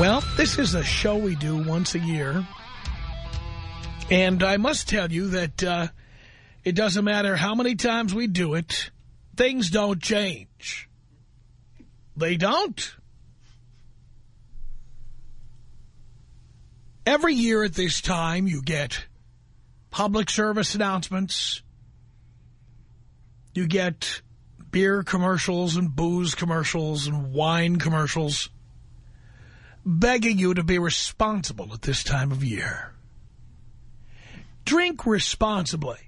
Well, this is a show we do once a year. And I must tell you that uh, it doesn't matter how many times we do it, things don't change. They don't. Every year at this time, you get public service announcements. You get beer commercials and booze commercials and wine commercials begging you to be responsible at this time of year. Drink responsibly.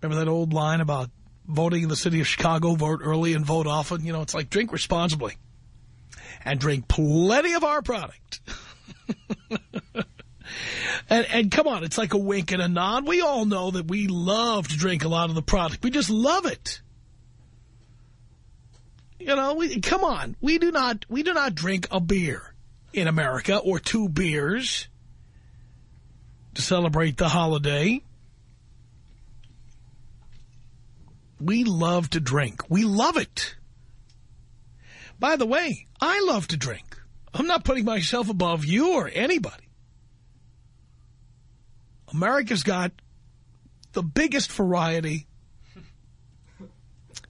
Remember that old line about voting in the city of Chicago, vote early and vote often? You know, it's like drink responsibly and drink plenty of our product. and, and come on, it's like a wink and a nod. We all know that we love to drink a lot of the product. We just love it. You know, we, come on. We do not we do not drink a beer in America or two beers to celebrate the holiday. We love to drink. We love it. By the way, I love to drink. I'm not putting myself above you or anybody. America's got the biggest variety.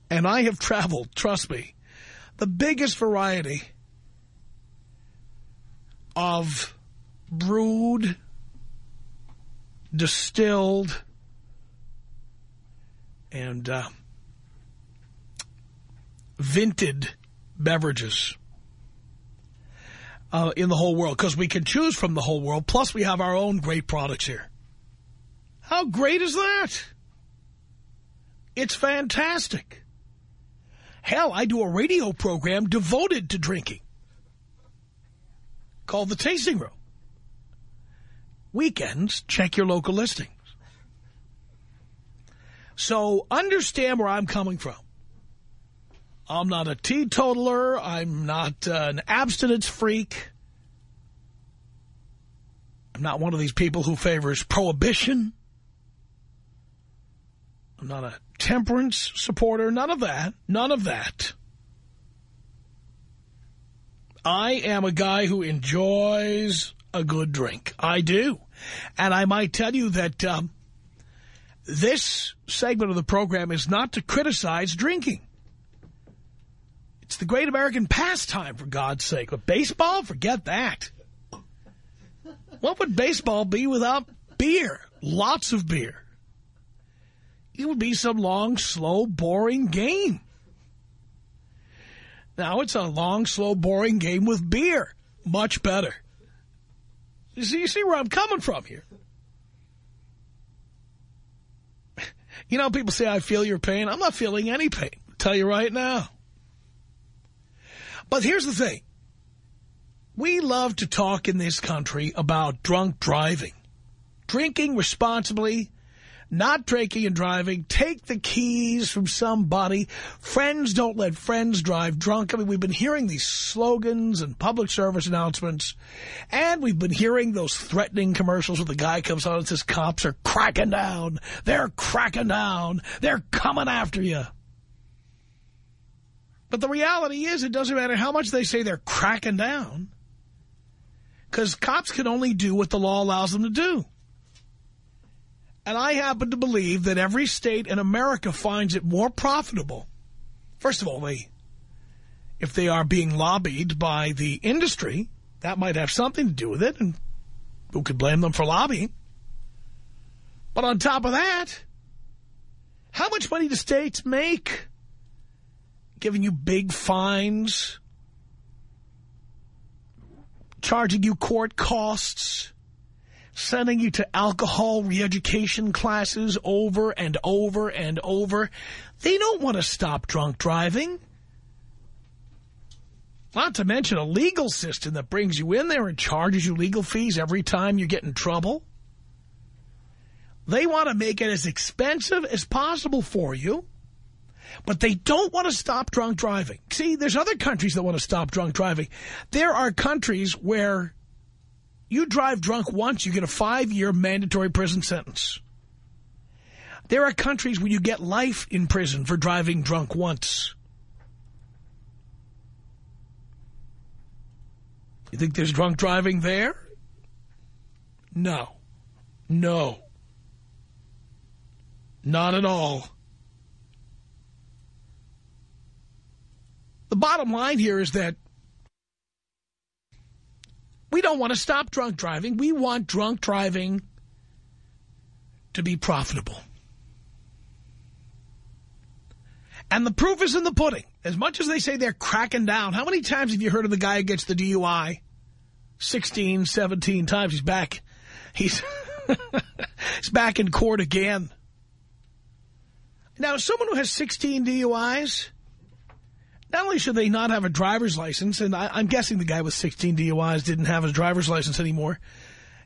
And I have traveled, trust me, the biggest variety of brewed, distilled, and uh, vinted beverages uh, in the whole world because we can choose from the whole world. Plus, we have our own great products here. How great is that? It's fantastic. Hell, I do a radio program devoted to drinking called The Tasting Room. Weekends, check your local listings. So understand where I'm coming from. I'm not a teetotaler. I'm not uh, an abstinence freak. I'm not one of these people who favors prohibition. I'm not a temperance supporter. None of that. None of that. I am a guy who enjoys a good drink. I do. And I might tell you that um, this segment of the program is not to criticize drinking. It's the great American pastime, for God's sake. But baseball, forget that. What would baseball be without beer? Lots of beer. It would be some long, slow, boring game. Now it's a long, slow, boring game with beer. Much better. You see, you see where I'm coming from here. You know, people say, I feel your pain. I'm not feeling any pain. I'll tell you right now. But here's the thing. We love to talk in this country about drunk driving. Drinking responsibly not drinking and driving, take the keys from somebody. Friends don't let friends drive drunk. I mean, we've been hearing these slogans and public service announcements, and we've been hearing those threatening commercials where the guy comes on and says, cops are cracking down. They're cracking down. They're coming after you. But the reality is it doesn't matter how much they say they're cracking down because cops can only do what the law allows them to do. And I happen to believe that every state in America finds it more profitable. First of all, they if they are being lobbied by the industry, that might have something to do with it, and who could blame them for lobbying? But on top of that, how much money do states make? Giving you big fines, charging you court costs, sending you to alcohol re-education classes over and over and over. They don't want to stop drunk driving. Not to mention a legal system that brings you in there and charges you legal fees every time you get in trouble. They want to make it as expensive as possible for you, but they don't want to stop drunk driving. See, there's other countries that want to stop drunk driving. There are countries where you drive drunk once, you get a five-year mandatory prison sentence. There are countries where you get life in prison for driving drunk once. You think there's drunk driving there? No. No. Not at all. The bottom line here is that we don't want to stop drunk driving. We want drunk driving to be profitable. And the proof is in the pudding. As much as they say they're cracking down, how many times have you heard of the guy who gets the DUI? 16, 17 times. He's back. He's, he's back in court again. Now, someone who has 16 DUIs, not only should they not have a driver's license, and I, am guessing the guy with 16 DUIs didn't have his driver's license anymore,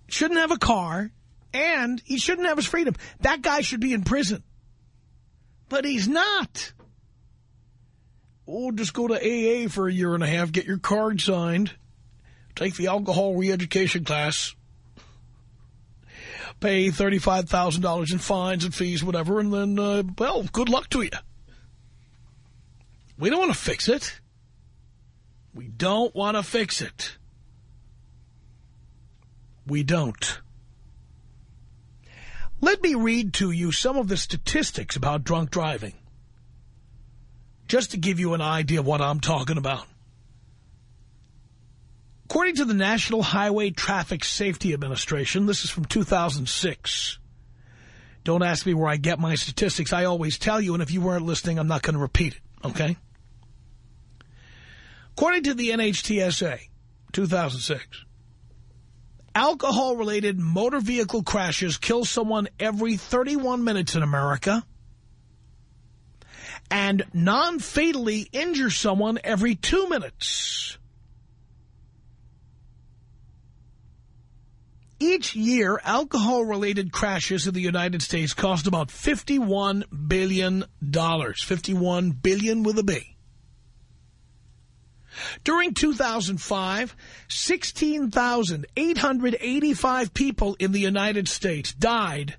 shouldn't have a car, and he shouldn't have his freedom. That guy should be in prison. But he's not. Oh, just go to AA for a year and a half, get your card signed, take the alcohol re-education class, pay $35,000 in fines and fees, whatever, and then, uh, well, good luck to you. We don't want to fix it. We don't want to fix it. We don't. Let me read to you some of the statistics about drunk driving just to give you an idea of what I'm talking about. According to the National Highway Traffic Safety Administration, this is from 2006. Don't ask me where I get my statistics. I always tell you, and if you weren't listening, I'm not going to repeat it, okay? According to the NHTSA, 2006, alcohol-related motor vehicle crashes kill someone every 31 minutes in America and non-fatally injure someone every two minutes. Each year, alcohol-related crashes in the United States cost about $51 billion. 51 billion with a B. During 2005, 16,885 people in the United States died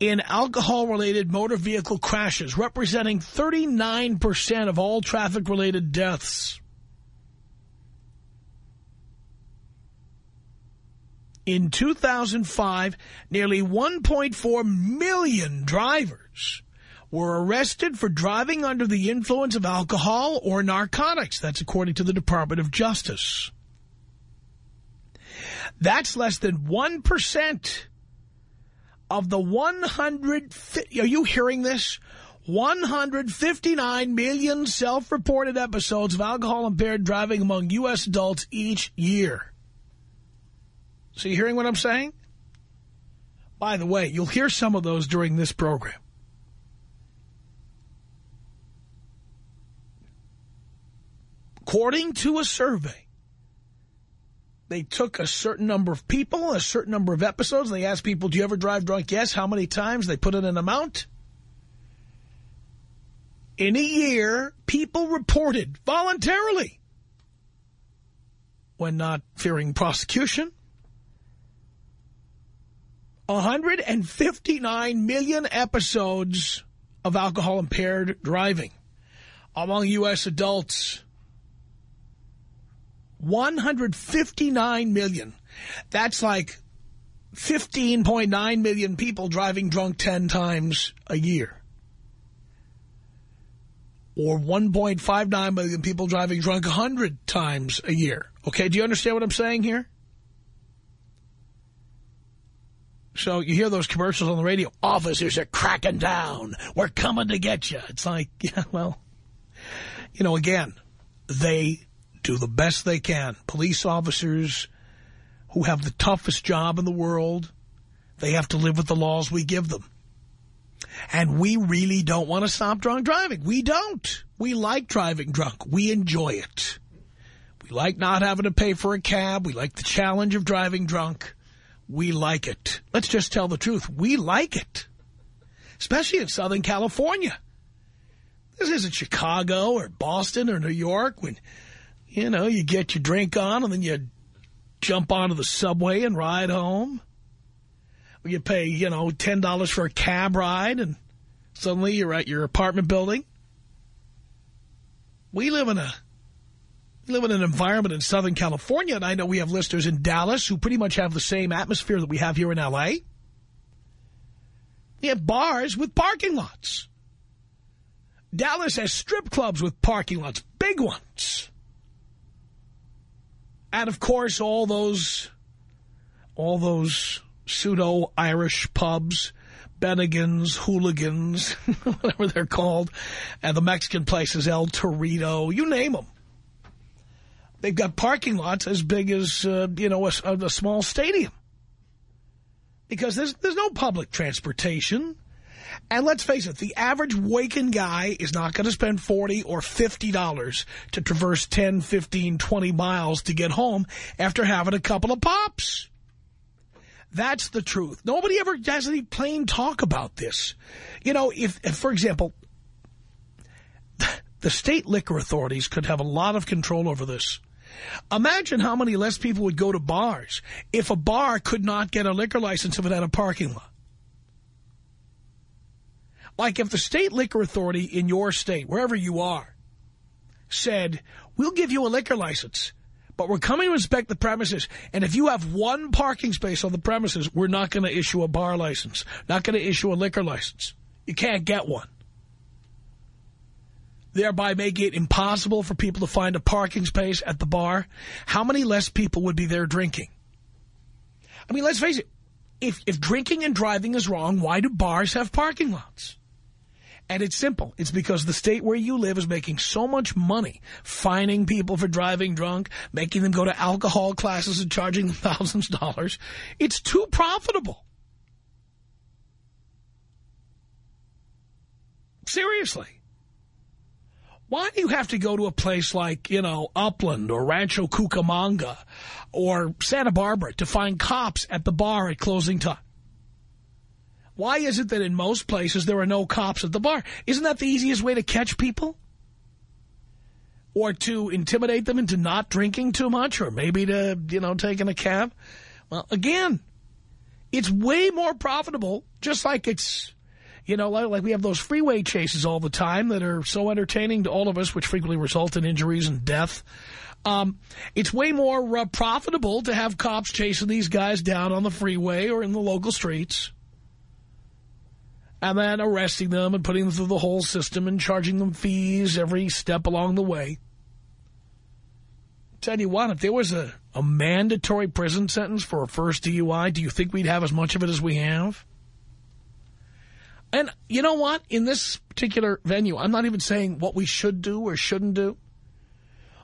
in alcohol-related motor vehicle crashes, representing 39% of all traffic-related deaths. In 2005, nearly 1.4 million drivers were arrested for driving under the influence of alcohol or narcotics. That's according to the Department of Justice. That's less than 1% of the 100, are you hearing this? 159 million self-reported episodes of alcohol-impaired driving among U.S. adults each year. So you hearing what I'm saying? By the way, you'll hear some of those during this program. According to a survey, they took a certain number of people, a certain number of episodes. They asked people, do you ever drive drunk? Yes. How many times? They put in an amount. In a year, people reported voluntarily, when not fearing prosecution, 159 million episodes of alcohol-impaired driving among U.S. adults. 159 million. That's like 15.9 million people driving drunk 10 times a year. or 1.59 million people driving drunk 100 times a year. Okay, do you understand what I'm saying here? So you hear those commercials on the radio, officers are cracking down, we're coming to get you. It's like, yeah, well, you know, again, they do the best they can. Police officers who have the toughest job in the world, they have to live with the laws we give them. And we really don't want to stop drunk driving. We don't. We like driving drunk. We enjoy it. We like not having to pay for a cab. We like the challenge of driving drunk. We like it. Let's just tell the truth. We like it. Especially in Southern California. This isn't Chicago or Boston or New York when, you know, you get your drink on and then you jump onto the subway and ride home. You pay, you know, $10 for a cab ride and suddenly you're at your apartment building. We live in a we live in an environment in Southern California, and I know we have listeners in Dallas who pretty much have the same atmosphere that we have here in L.A. We have bars with parking lots. Dallas has strip clubs with parking lots, big ones. And, of course, all those, all those pseudo-Irish pubs, Bennigan's, Hooligans, whatever they're called, and the Mexican places, El Torito, you name them. They've got parking lots as big as, uh, you know, a, a, small stadium. Because there's, there's no public transportation. And let's face it, the average waking guy is not going to spend 40 or $50 to traverse 10, 15, 20 miles to get home after having a couple of pops. That's the truth. Nobody ever has any plain talk about this. You know, if, if for example, the state liquor authorities could have a lot of control over this. Imagine how many less people would go to bars if a bar could not get a liquor license if it had a parking lot. Like if the state liquor authority in your state, wherever you are, said, we'll give you a liquor license, but we're coming to inspect the premises, and if you have one parking space on the premises, we're not going to issue a bar license, not going to issue a liquor license. You can't get one. Thereby making it impossible for people to find a parking space at the bar. How many less people would be there drinking? I mean, let's face it. If, if drinking and driving is wrong, why do bars have parking lots? And it's simple. It's because the state where you live is making so much money fining people for driving drunk, making them go to alcohol classes and charging them thousands of dollars. It's too profitable. Seriously. Why do you have to go to a place like, you know, Upland or Rancho Cucamonga or Santa Barbara to find cops at the bar at closing time? Why is it that in most places there are no cops at the bar? Isn't that the easiest way to catch people? Or to intimidate them into not drinking too much or maybe to, you know, taking a cab? Well, again, it's way more profitable, just like it's, you know, like, like we have those freeway chases all the time that are so entertaining to all of us, which frequently result in injuries and death. Um, it's way more uh, profitable to have cops chasing these guys down on the freeway or in the local streets and then arresting them and putting them through the whole system and charging them fees every step along the way. Tell you what, if there was a, a mandatory prison sentence for a first DUI, do you think we'd have as much of it as we have? And you know what? In this particular venue, I'm not even saying what we should do or shouldn't do.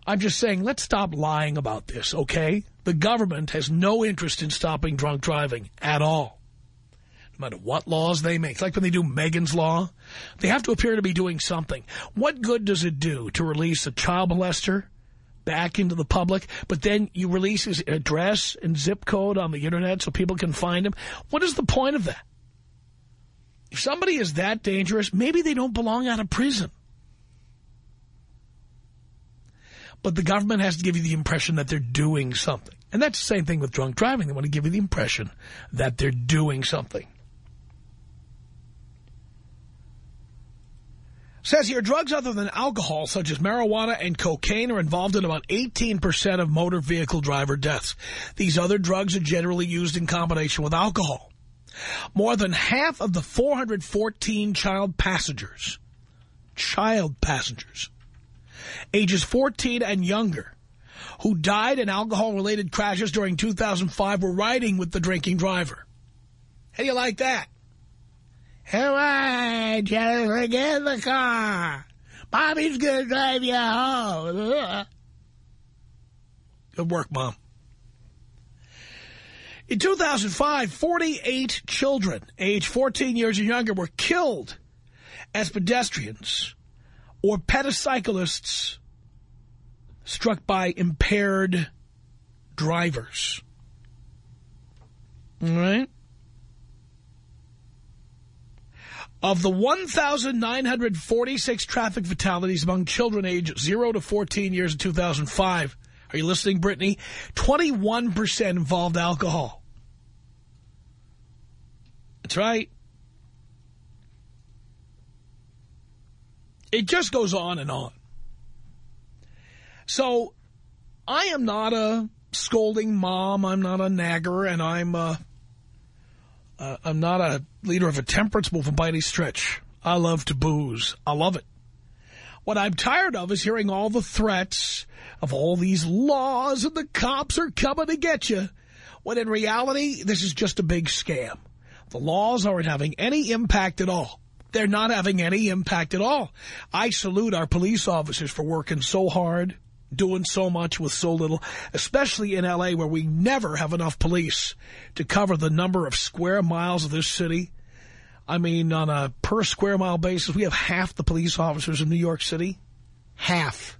I'm just saying let's stop lying about this, okay? The government has no interest in stopping drunk driving at all no matter what laws they make. Like when they do Megan's Law. They have to appear to be doing something. What good does it do to release a child molester back into the public, but then you release his address and zip code on the Internet so people can find him? What is the point of that? If somebody is that dangerous, maybe they don't belong out of prison. But the government has to give you the impression that they're doing something. And that's the same thing with drunk driving. They want to give you the impression that they're doing something. Says here, drugs other than alcohol, such as marijuana and cocaine, are involved in about 18% of motor vehicle driver deaths. These other drugs are generally used in combination with alcohol. More than half of the 414 child passengers child passengers, ages 14 and younger, who died in alcohol-related crashes during 2005 were riding with the drinking driver. How do you like that? All right, Jennifer, get in the car. Mommy's going to drive you home. Good work, Mom. In 2005, 48 children aged 14 years or younger were killed as pedestrians or pedalcyclists struck by impaired drivers. All right? Of the 1,946 traffic fatalities among children aged 0 to 14 years in 2005, are you listening, Brittany? 21% involved alcohol. That's right. It just goes on and on. So, I am not a scolding mom. I'm not a nagger, and I'm uh, uh, I'm not a leader of a temperance movement by any stretch. I love to booze. I love it. What I'm tired of is hearing all the threats of all these laws and the cops are coming to get you, when in reality, this is just a big scam. The laws aren't having any impact at all. They're not having any impact at all. I salute our police officers for working so hard, doing so much with so little, especially in L.A. where we never have enough police to cover the number of square miles of this city. I mean, on a per square mile basis, we have half the police officers in New York City. Half.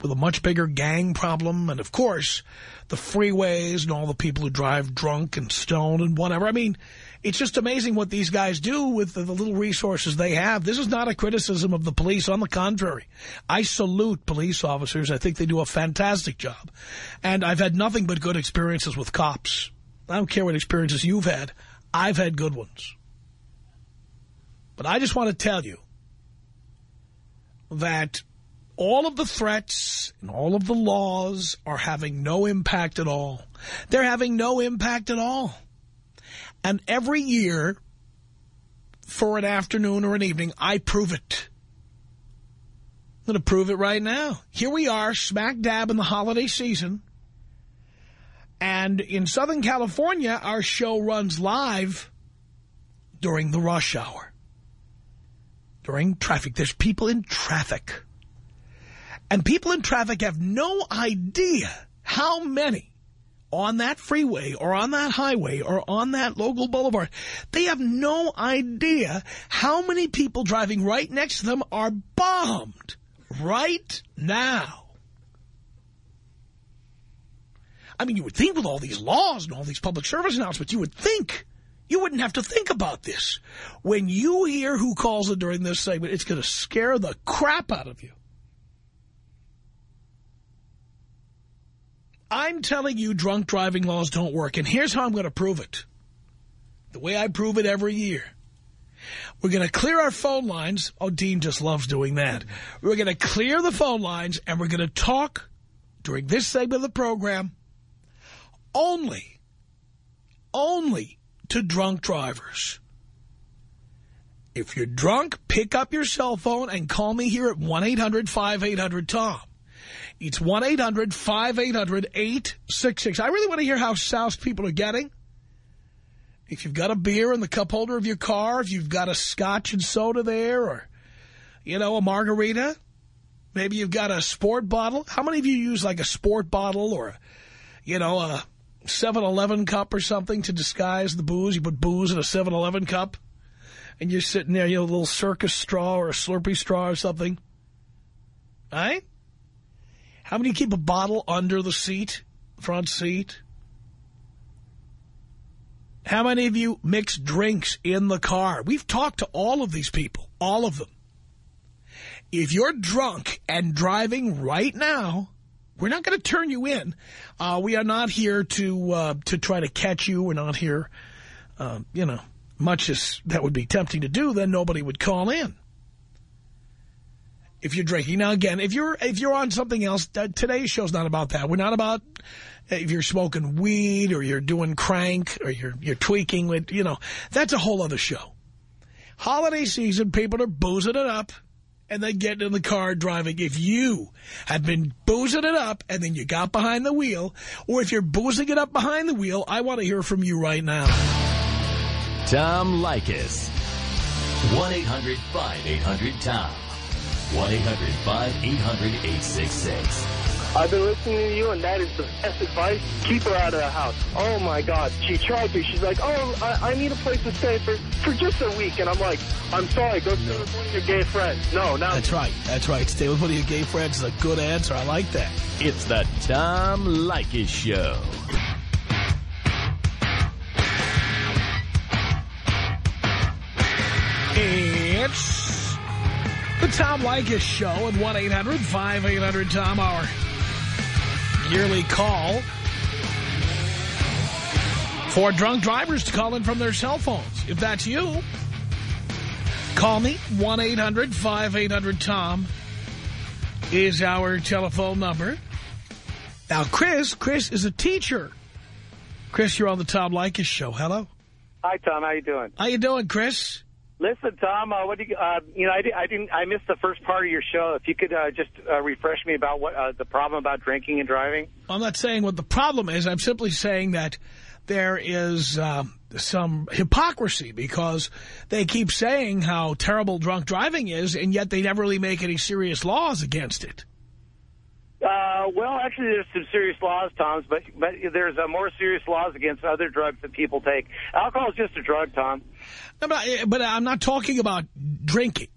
With a much bigger gang problem. And, of course, the freeways and all the people who drive drunk and stoned and whatever. I mean, it's just amazing what these guys do with the, the little resources they have. This is not a criticism of the police. On the contrary, I salute police officers. I think they do a fantastic job. And I've had nothing but good experiences with cops. I don't care what experiences you've had. I've had good ones. But I just want to tell you that all of the threats and all of the laws are having no impact at all. They're having no impact at all. And every year, for an afternoon or an evening, I prove it. I'm going to prove it right now. Here we are, smack dab in the holiday season. And in Southern California, our show runs live during the rush hour. During traffic. There's people in traffic. And people in traffic have no idea how many on that freeway or on that highway or on that local boulevard, they have no idea how many people driving right next to them are bombed right now. I mean, you would think with all these laws and all these public service announcements, you would think you wouldn't have to think about this. When you hear who calls it during this segment, it's going to scare the crap out of you. I'm telling you drunk driving laws don't work, and here's how I'm going to prove it. The way I prove it every year. We're going to clear our phone lines. Oh, Dean just loves doing that. We're going to clear the phone lines, and we're going to talk during this segment of the program only, only to drunk drivers. If you're drunk, pick up your cell phone and call me here at 1-800-5800-TOM. It's 1-800-5800-866. I really want to hear how soused people are getting. If you've got a beer in the cup holder of your car, if you've got a scotch and soda there, or, you know, a margarita, maybe you've got a sport bottle. How many of you use like a sport bottle or, you know, a 7-Eleven cup or something to disguise the booze? You put booze in a 7-Eleven cup, and you're sitting there, you know, a little circus straw or a Slurpee straw or something. Right? How many keep a bottle under the seat, front seat? How many of you mix drinks in the car? We've talked to all of these people, all of them. If you're drunk and driving right now, we're not going to turn you in. Uh, we are not here to uh, to try to catch you. We're not here, uh, you know, much as that would be tempting to do, then nobody would call in if you're drinking. Now, again, if you're if you're on something else, today's show's not about that. We're not about uh, if you're smoking weed or you're doing crank or you're you're tweaking with, you know, that's a whole other show. Holiday season, people are boozing it up, and then getting in the car driving. If you have been boozing it up and then you got behind the wheel, or if you're boozing it up behind the wheel, I want to hear from you right now. Tom Leykis. 1-800-5800-TOM. 1-800-5800-866. I've been listening to you, and that is the best advice. Keep her out of the house. Oh, my God. She tried to. She's like, oh, I, I need a place to stay for, for just a week. And I'm like, I'm sorry. Go stay with one of your gay friends. No, not That's right. That's right. Stay with one of your gay friends is a good answer. I like that. It's the Tom Leykis Show. It's the Tom Leykis Show at 1-800-5800-TOM, our yearly call for drunk drivers to call in from their cell phones. If that's you, call me. 1-800-5800-TOM is our telephone number. Now, Chris, Chris is a teacher. Chris, you're on the Tom Leykis Show. Hello. Hi, Tom. How you doing? How you doing, Chris? Listen, Tom. Uh, what do you? Uh, you know, I, di I didn't. I missed the first part of your show. If you could uh, just uh, refresh me about what uh, the problem about drinking and driving. I'm not saying what the problem is. I'm simply saying that there is um, some hypocrisy because they keep saying how terrible drunk driving is, and yet they never really make any serious laws against it. Uh, well, actually, there's some serious laws, Tom, but but there's uh, more serious laws against other drugs that people take. Alcohol is just a drug, Tom. No, but, I, but I'm not talking about drinking.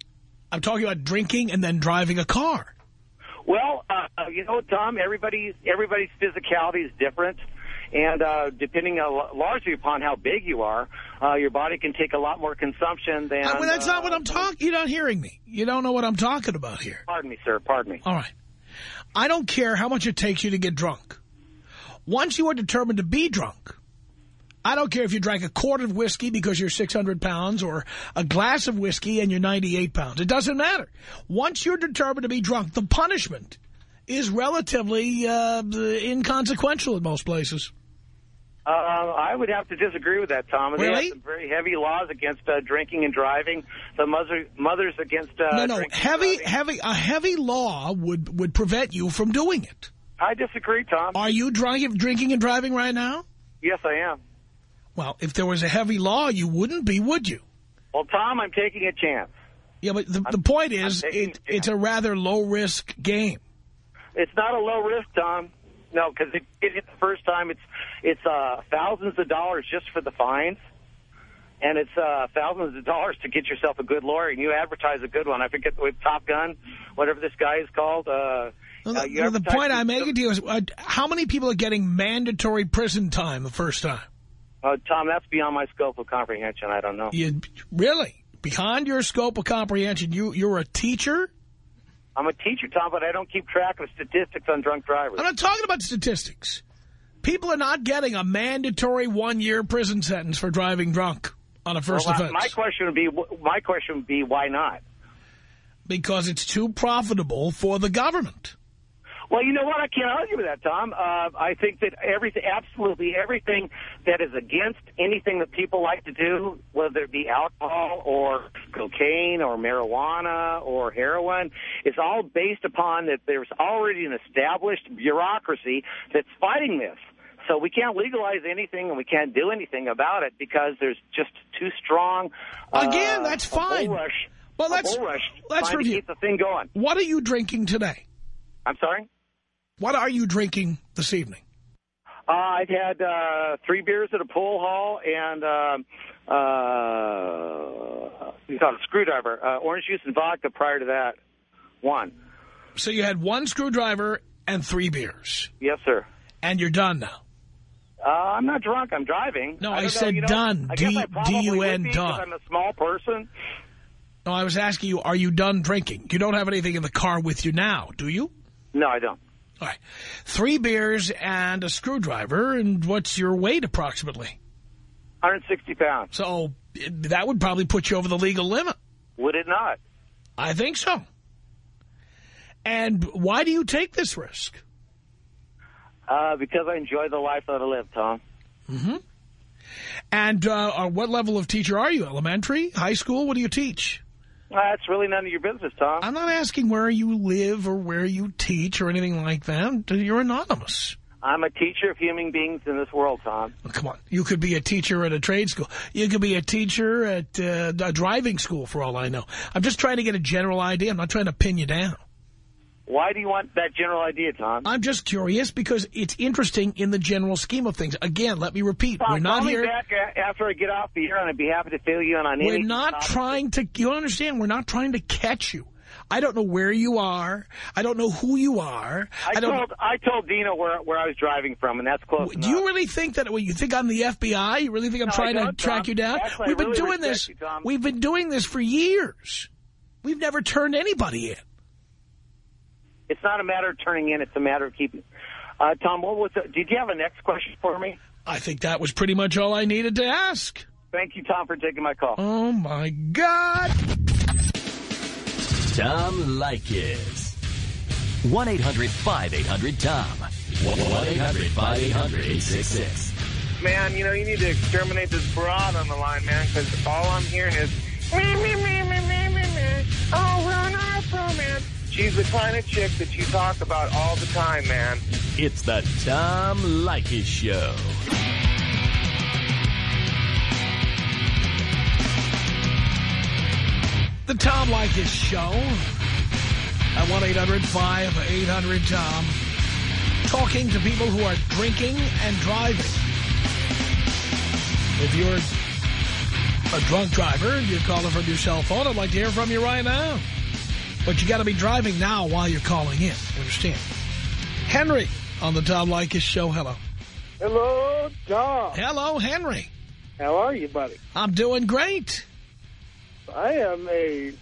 I'm talking about drinking and then driving a car. Well, uh, you know, Tom, everybody's everybody's physicality is different. And uh, depending uh, largely upon how big you are, uh, your body can take a lot more consumption than... I mean, that's not what I'm uh, talking... You're not hearing me. You don't know what I'm talking about here. Pardon me, sir. Pardon me. All right. I don't care how much it takes you to get drunk. Once you are determined to be drunk, I don't care if you drank a quart of whiskey because you're 600 pounds or a glass of whiskey and you're 98 pounds. It doesn't matter. Once you're determined to be drunk, the punishment is relatively uh, inconsequential in most places. Uh, I would have to disagree with that, Tom. They Really? have some very heavy laws against uh, drinking and driving. The mother, mothers against uh, no, no, heavy, heavy, a heavy law would, would prevent you from doing it. I disagree, Tom. Are you drunk, drinking and driving right now? Yes, I am. Well, if there was a heavy law, you wouldn't be, would you? Well, Tom, I'm taking a chance. Yeah, but the, the point is, it, a it's a rather low-risk game. It's not a low risk, Tom. No, because it, it, the first time it's it's uh, thousands of dollars just for the fines, and it's uh, thousands of dollars to get yourself a good lawyer. And you advertise a good one. I forget with Top Gun, whatever this guy is called. Uh, Well, uh, the, you well, the point I'm making to you is, uh, how many people are getting mandatory prison time the first time? Uh, Tom, that's beyond my scope of comprehension. I don't know. You Really? Beyond your scope of comprehension, you, you're a teacher? I'm a teacher, Tom, but I don't keep track of statistics on drunk drivers. I'm not talking about statistics. People are not getting a mandatory one-year prison sentence for driving drunk on a first Well, offense. my question would be, my question would be, why not? because it's too profitable for the government. Well, you know what? I can't argue with that, Tom. Uh, I think that everything, absolutely everything that is against anything that people like to do, whether it be alcohol or cocaine or marijuana or heroin, is all based upon that there's already an established bureaucracy that's fighting this. So we can't legalize anything and we can't do anything about it because there's just too strong. Uh, Again, that's fine. rush, Well, let's- let's review. keep the thing going. What are you drinking today? I'm sorry. What are you drinking this evening? Uh, I've had uh, three beers at a pool hall and uh, call it a screwdriver, uh, orange juice and vodka prior to that. One. So you had one screwdriver and three beers, Yes, sir. and you're done now. Uh, I'm not drunk. I'm driving. No, I I don't know, said you know, done. I D- I probably D-U-N, would be 'cause done. I'm a small person. No, I was asking you, are you done drinking? You don't have anything in the car with you now, do you? No, I don't. All right. Three beers and a screwdriver, and what's your weight approximately? 160 pounds. So that would probably put you over the legal limit. Would it not? I think so. And why do you take this risk? Uh, because I enjoy the life that I live, Tom. And uh, uh, what level of teacher are you? Elementary? High school? What do you teach? That's really none of your business, Tom. I'm not asking where you live or where you teach or anything like that. You're anonymous. I'm a teacher of human beings in this world, Tom. Oh, come on. You could be a teacher at a trade school. You could be a teacher at uh, a driving school, for all I know. I'm just trying to get a general idea. I'm not trying to pin you down. Why do you want that general idea, Tom? I'm just curious because it's interesting in the general scheme of things. Again, let me repeat. Tom, we're not here. back after I get off the air, and I'd be happy to fill you in on We're not topic. trying to, you understand, we're not trying to catch you. I don't know where you are. I don't know who you are. I, don't. told I told Dino where where I was driving from, and that's close. Do you really think that, well, you think I'm the FBI? You really think I'm No, trying to track you down? Actually, We've been really doing this. you, We've been doing this for years. We've never turned anybody in. It's not a matter of turning in; it's a matter of keeping. Uh, Tom, what was? The, did you have a next question for me? I think that was pretty much all I needed to ask. Thank you, Tom, for taking my call. Oh, my God. Tom Leykis. 1-800-5800-TOM. 1-800-5800-866. Man, you know, you need to exterminate this broad on the line, man, because all I'm hearing is me, me, me, She's the kind of chick that you talk about all the time, man. It's the Tom Leykis Show. The Tom Leykis Show at 1-800-5800-TOM. Talking to people who are drinking and driving. If you're a drunk driver and you're calling from your cell phone, I'd like to hear from you right now. But you got to be driving now while you're calling in. Understand? Henry on the Tom Leykis Show. Hello. Hello, Tom. Hello, Henry. How are you, buddy? I'm doing great. I am a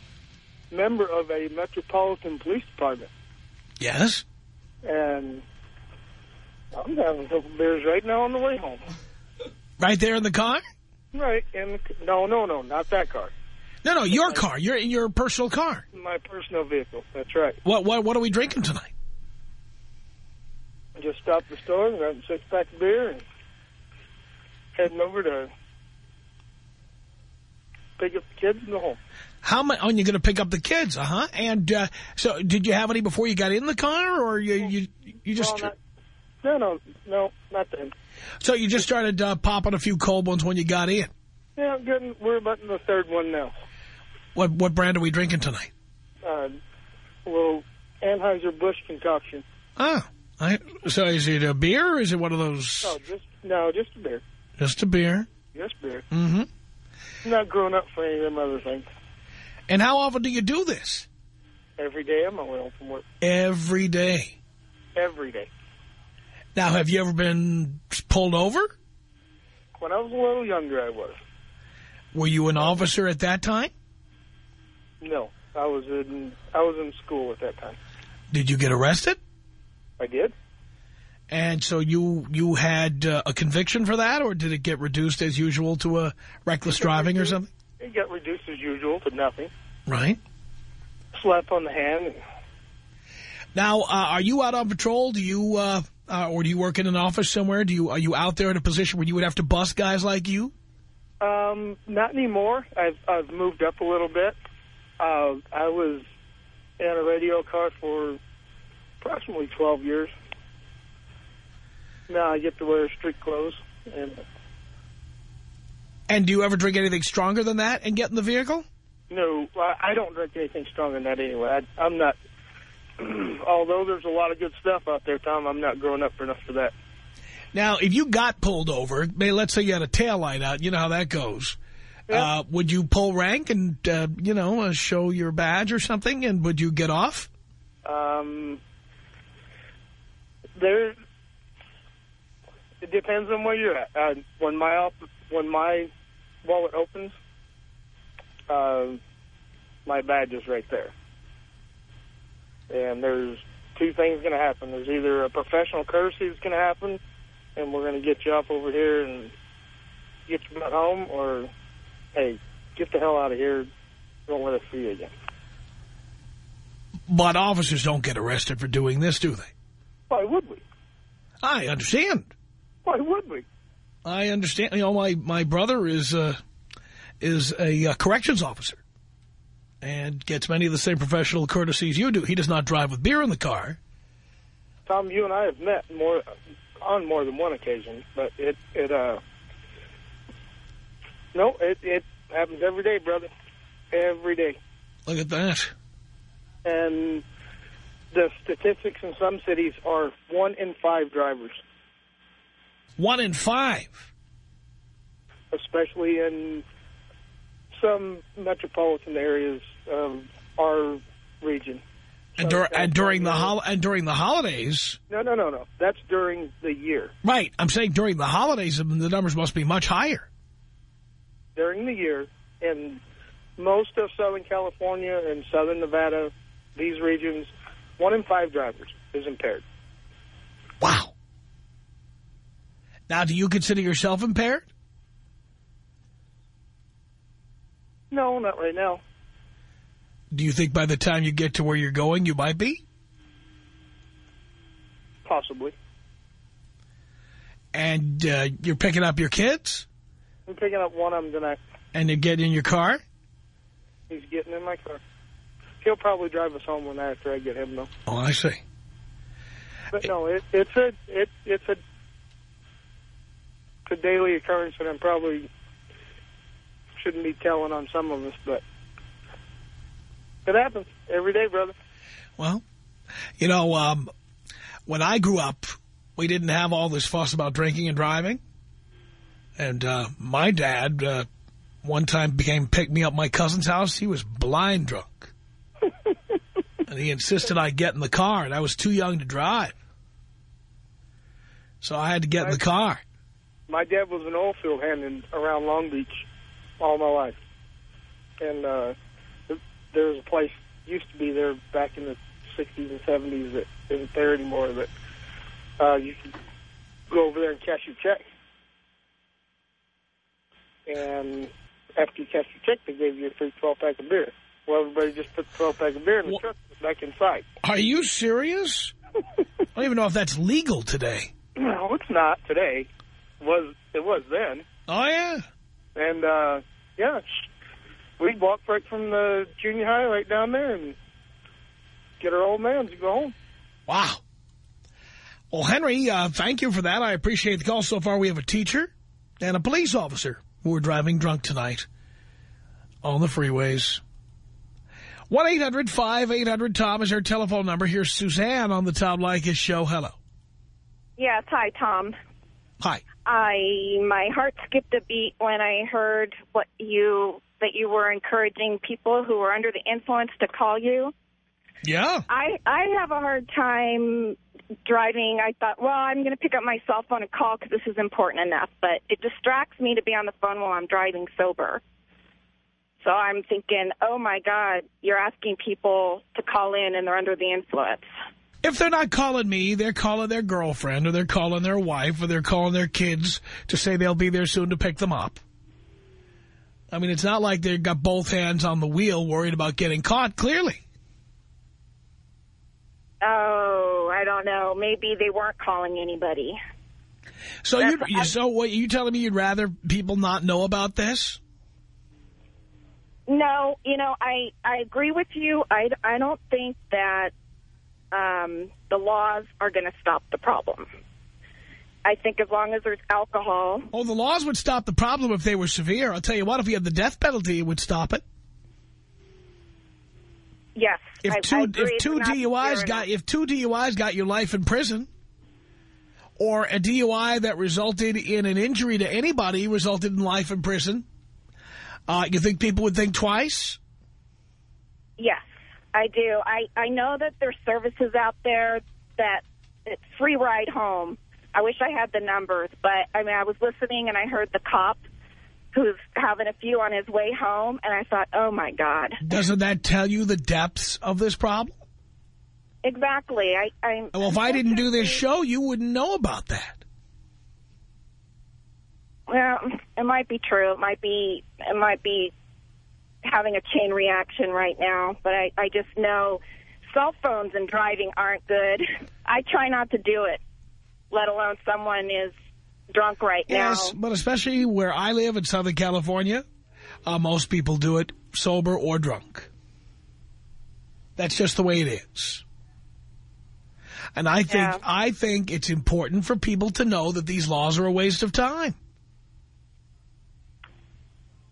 member of a Metropolitan Police Department, Yes? and I'm having a couple beers right now on the way home. Right there in the car? Right, and no, no, no, not that car. No, no, your car. Your in your personal car. My personal vehicle. That's right. What what what are we drinking tonight? I just stopped the store and grabbed a six-pack of beer and heading over to pick up the kids and go home. How much? Oh, you're going to pick up the kids, uh huh. And uh, so, did you have any before you got in the car, or you you you just Well, not, no, no, no, not then. so you just started uh, popping a few cold ones when you got in? Yeah, I'm getting, we're about in the third one now. What what brand are we drinking tonight? Uh, little Anheuser-Busch concoction. Oh, I, so is it a beer or is it one of those? Oh, just, no, just a beer. Just a beer. Just beer. Mm-hmm. I'm not growing up for any of them other things. And how often do you do this? Every day I'm way home from work. Every day. Every day. Now, have you ever been pulled over? When I was a little younger, I was. Were you an officer at that time? No, I was in I was in school at that time. Did you get arrested? I did. And so you you had uh, a conviction for that, or did it get reduced as usual to a reckless driving or something? It got reduced as usual to nothing. Right. Slap on the hand. Now, uh, are you out on patrol? Do you, uh, uh, or do you work in an office somewhere? Do you are you out there in a position where you would have to bust guys like you? Um, not anymore. I've I've moved up a little bit. Uh, I was in a radio car for approximately 12 years. Now I get to wear street clothes, and And do you ever drink anything stronger than that and get in the vehicle? no, I don't drink anything stronger than that anyway. I, I'm not. although there's a lot of good stuff out there, Tom, I'm not growing up for enough for that. Now, if you got pulled over, may let's say you had a tail light out, you know how that goes. Uh, would you pull rank and, uh, you know, uh, show your badge or something, and would you get off? Um, there. It depends on where you're at. Uh, when my op- when my wallet opens, uh, my badge is right there. And there's two things going to happen. There's either a professional courtesy that's going to happen, and we're going to get you off over here and get you back home, or hey, get the hell out of here. Don't let us see you again. But officers don't get arrested for doing this, do they? Why would we? I understand. Why would we? I understand. You know, my, my brother is uh, is a uh, corrections officer. and gets many of the same professional courtesies you do. He does not drive with beer in the car. Tom, you and I have met more on more than one occasion, but it it uh no, it it happens every day, brother, every day. Look at that. And the statistics in some cities are one in five drivers, One in five. especially in some metropolitan areas of our region. And, dur and during the hol and during the holidays, No, no, no, no. That's during the year. right? I'm saying during the holidays, the numbers must be much higher. During the year in most of Southern California and Southern Nevada, these regions, one in five drivers is impaired. Wow. Now, do you consider yourself impaired? No, not right now. Do you think by the time you get to where you're going, you might be? Possibly. And uh, you're picking up your kids, I'm picking up one of them tonight. and they're getting in your car? He's getting in my car. He'll probably drive us home when after I get him, though. Oh, I see. But no, it, it's a it it's a it's a daily occurrence, and I'm probably shouldn't be telling on some of us, but it happens every day, brother. Well, you know, um, when I grew up, we didn't have all this fuss about drinking and driving. And uh, my dad, uh, one time became pick me up my cousin's house. He was blind drunk. and he insisted I get in the car, and I was too young to drive. So I had to get in the car. my dad was an oil field hand in, around Long Beach all my life. And uh, there was a place, used to be there back in the 60s and 70s that isn't there anymore, that uh, you could go over there and cash your check. And after you cash your check, they gave you a free 12-pack of beer. Well, everybody just put the 12-pack of beer in the Wha- truck back inside. Are you serious? I don't even know if that's legal today. No, it's not today. Was It was then. Oh, yeah. And, uh, yeah, we'd walk right from the junior high right down there and get our old man to go home. Wow. Well, Henry, uh, thank you for that. I appreciate the call. So far, we have a teacher and a police officer who are driving drunk tonight on the freeways. 1-800-5800-TOM is our telephone number. Here's Suzanne on the Tom Leykis show. Hello. Yes, hi, Tom. Hi. I my heart skipped a beat when I heard what you that you were encouraging people who were under the influence to call you. Yeah. I I have a hard time driving. I thought, well, I'm going to pick up my cell phone and call because this is important enough. But it distracts me to be on the phone while I'm driving sober. So I'm thinking, oh my God, you're asking people to call in and they're under the influence. If they're not calling me, they're calling their girlfriend or they're calling their wife or they're calling their kids to say they'll be there soon to pick them up. I mean, it's not like they've got both hands on the wheel worried about getting caught, clearly. Oh, I don't know. Maybe they weren't calling anybody. So you, That's- you so what you telling me you'd rather people not know about this? No, you know, I, I agree with you. I, I don't think that um, the laws are going to stop the problem. I think as long as there's alcohol, Oh, the laws would stop the problem if they were severe. I'll tell you what, if you had the death penalty, it would stop it. Yes. If I, two I if two DUIs got if two DUIs got your life in prison, or a DUI that resulted in an injury to anybody resulted in life in prison, uh, you think people would think twice? Yes, I do. I, I know that there's services out there that it's free ride home. I wish I had the numbers, but I mean, I was listening and I heard the cop who's having a few on his way home, and I thought, oh my God. Doesn't that tell you the depths of this problem? Exactly. I, I Well, if I didn't do this show, you wouldn't know about that. Well, it might be true. It might be. It might be having a chain reaction right now. But I, I just know cell phones and driving aren't good. I try not to do it, let alone someone is drunk right Yes, now. but especially where I live in Southern California, uh, most people do it sober or drunk. That's just the way it is. And I think Yeah. I think it's important for people to know that these laws are a waste of time.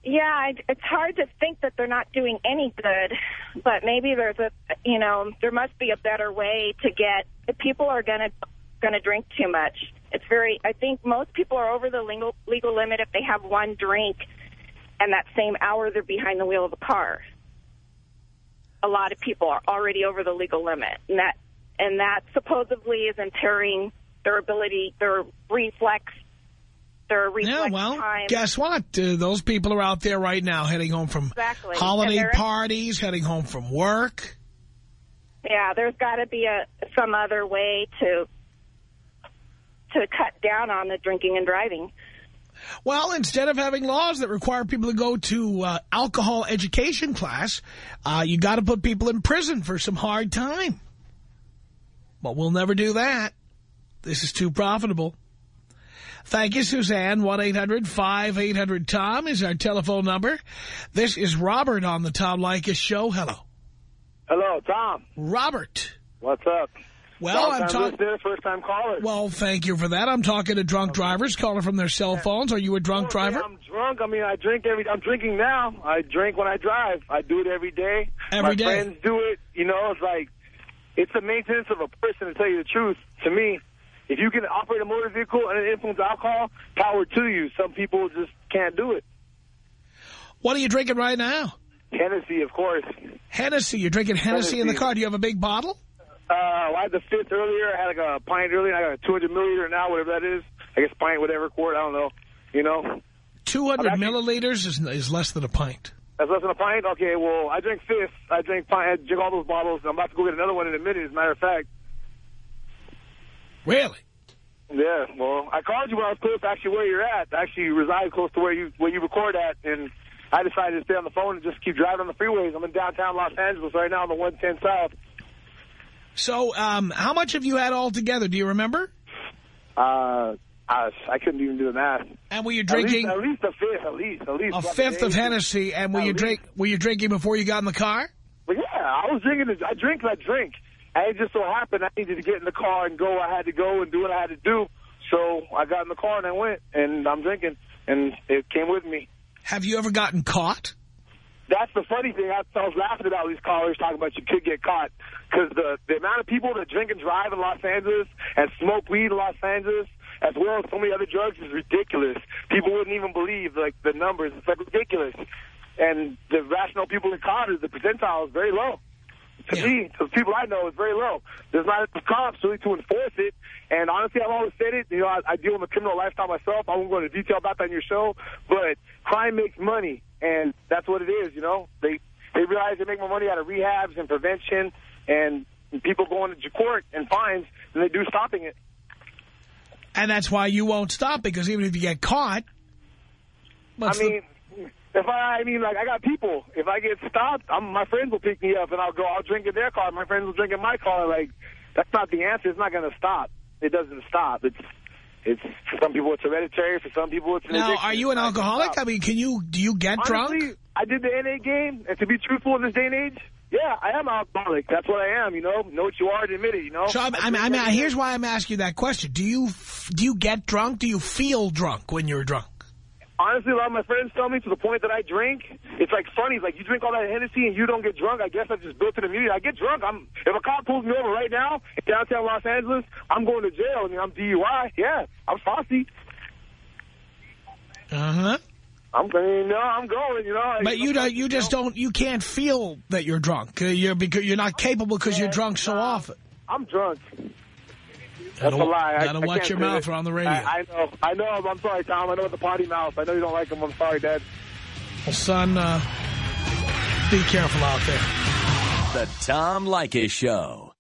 Yeah, it's hard to think that they're not doing any good, but maybe there's a, you know, there must be a better way to get. If people are gonna gonna drink too much, it's very. I think most people are over the legal legal limit if they have one drink, and that same hour they're behind the wheel of a car. A lot of people are already over the legal limit, and that and that supposedly is impairing their ability, their reflex, their reflex Yeah, well, time. guess what? Uh, those people are out there right now heading home from Exactly. holiday parties, heading home from work. Yeah, there's got to be a some other way to to cut down on the drinking and driving. Well, instead of having laws that require people to go to uh, alcohol education class, uh, you got to put people in prison for some hard time. But we'll never do that. This is too profitable. Thank you, Suzanne. 1-800-5800-TOM is our telephone number. This is Robert on the Tom Leykis Show. Hello. Hello, Tom. Robert. What's up? Well, I'm talking... listener, first-time caller. Well, thank you for that. I'm talking to drunk drivers calling from their cell phones. Are you a drunk Oh, driver? I'm drunk. I mean, I drink every. I'm drinking now. I drink when I drive. I do it every day. Every My day. friends do it. You know, it's like it's the maintenance of a person. To tell you the truth, to me, if you can operate a motor vehicle and influence alcohol, power to you. Some people just can't do it. What are you drinking right now? Hennessy, of course. Hennessy. You're drinking Hennessy, in the car. Do you have a big bottle? Uh, I had the fifth earlier. I had like a pint earlier. I got a 200 milliliter now, whatever that is. I guess pint, whatever quart. I don't know. You know. 200 actually- milliliters is, is less than a pint. That's less than a pint? Okay, well, I drink fifth. I drink pint. I drink all those bottles. I'm about to go get another one in a minute, as a matter of fact. Really? Yeah, well, I called you when I was close to actually where you're at. I actually reside close to where you where you record at, and I decided to stay on the phone and just keep driving on the freeways. I'm in downtown Los Angeles right now on the 110 South. So um, how much have you had altogether? Do you remember? Uh, I, I couldn't even do the math. And were you At drinking least, at least a fifth, at least, at least. a fifth of. Hennessy? And were At you least. drink were you drinking before you got in the car? But yeah, I was drinking. I drink. I drink. And it just so happened I needed to get in the car and go. I had to go and do what I had to do. So I got in the car and I went, and I'm drinking, and it came with me. Have you ever gotten caught? That's the funny thing. I, I was laughing about these callers talking about you could get caught because the the amount of people that drink and drive in Los Angeles and smoke weed in Los Angeles, as well as so many other drugs, is ridiculous. People wouldn't even believe like the numbers. It's like ridiculous. And the rational people in caught the percentile is very low. To Yeah. me, to the people I know, it's very low. There's not enough cops really to enforce it. And honestly, I've always said it. You know, I, I deal with a criminal lifestyle myself. I won't go into detail about that on your show. But crime makes money, and that's what it is. You know, they they realize they make more money out of rehabs and prevention, and people going to court and fines than they do stopping it. And that's why you won't stop because even if you get caught, I the- mean, if I, I mean, like, I got people. If I get stopped, I'm, my friends will pick me up, and I'll go. I'll drink in their car. My friends will drink in my car. Like, that's not the answer. It's not going to stop. It doesn't stop. It's, it's for some people it's hereditary. For some people it's an now addiction. are you an It's not gonna alcoholic? I mean, can you do you get Honestly, drunk? I did the NA game, and to be truthful in this day and age, yeah, I am alcoholic. That's what I am. You know, know what you are, and admit it. You know. So I'm, I I'm, I'm, here's why I'm asking you that question. Do you do you get drunk? Do you feel drunk when you're drunk? Honestly, a lot of my friends tell me to the point that I drink. It's like funny. It's like you drink all that Hennessy and you don't get drunk. I guess I just built it immediately. I get drunk. I'm if a cop pulls me over right now in downtown Los Angeles, I'm going to jail. I mean, I'm DUI. Yeah, I'm saucy. Uh huh. I'm going. No, I'm going. You know. But you don't. You just don't. You can't feel that you're drunk. Uh, You're because you're not capable because you're drunk so often. I'm drunk. That's Gotta- a lie. I- gotta I watch can't your say mouth. it. We're on the radio. I, I know. I know. I'm sorry, Tom. I know the potty mouth. I know you don't like him. I'm sorry, Dad. Well, son, uh, be careful out there. The Tom Leykis Show.